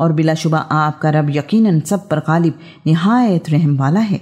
और बिलाशुबा आपका रब यकीनन सब पर गालिब नहायत रहम वाला है।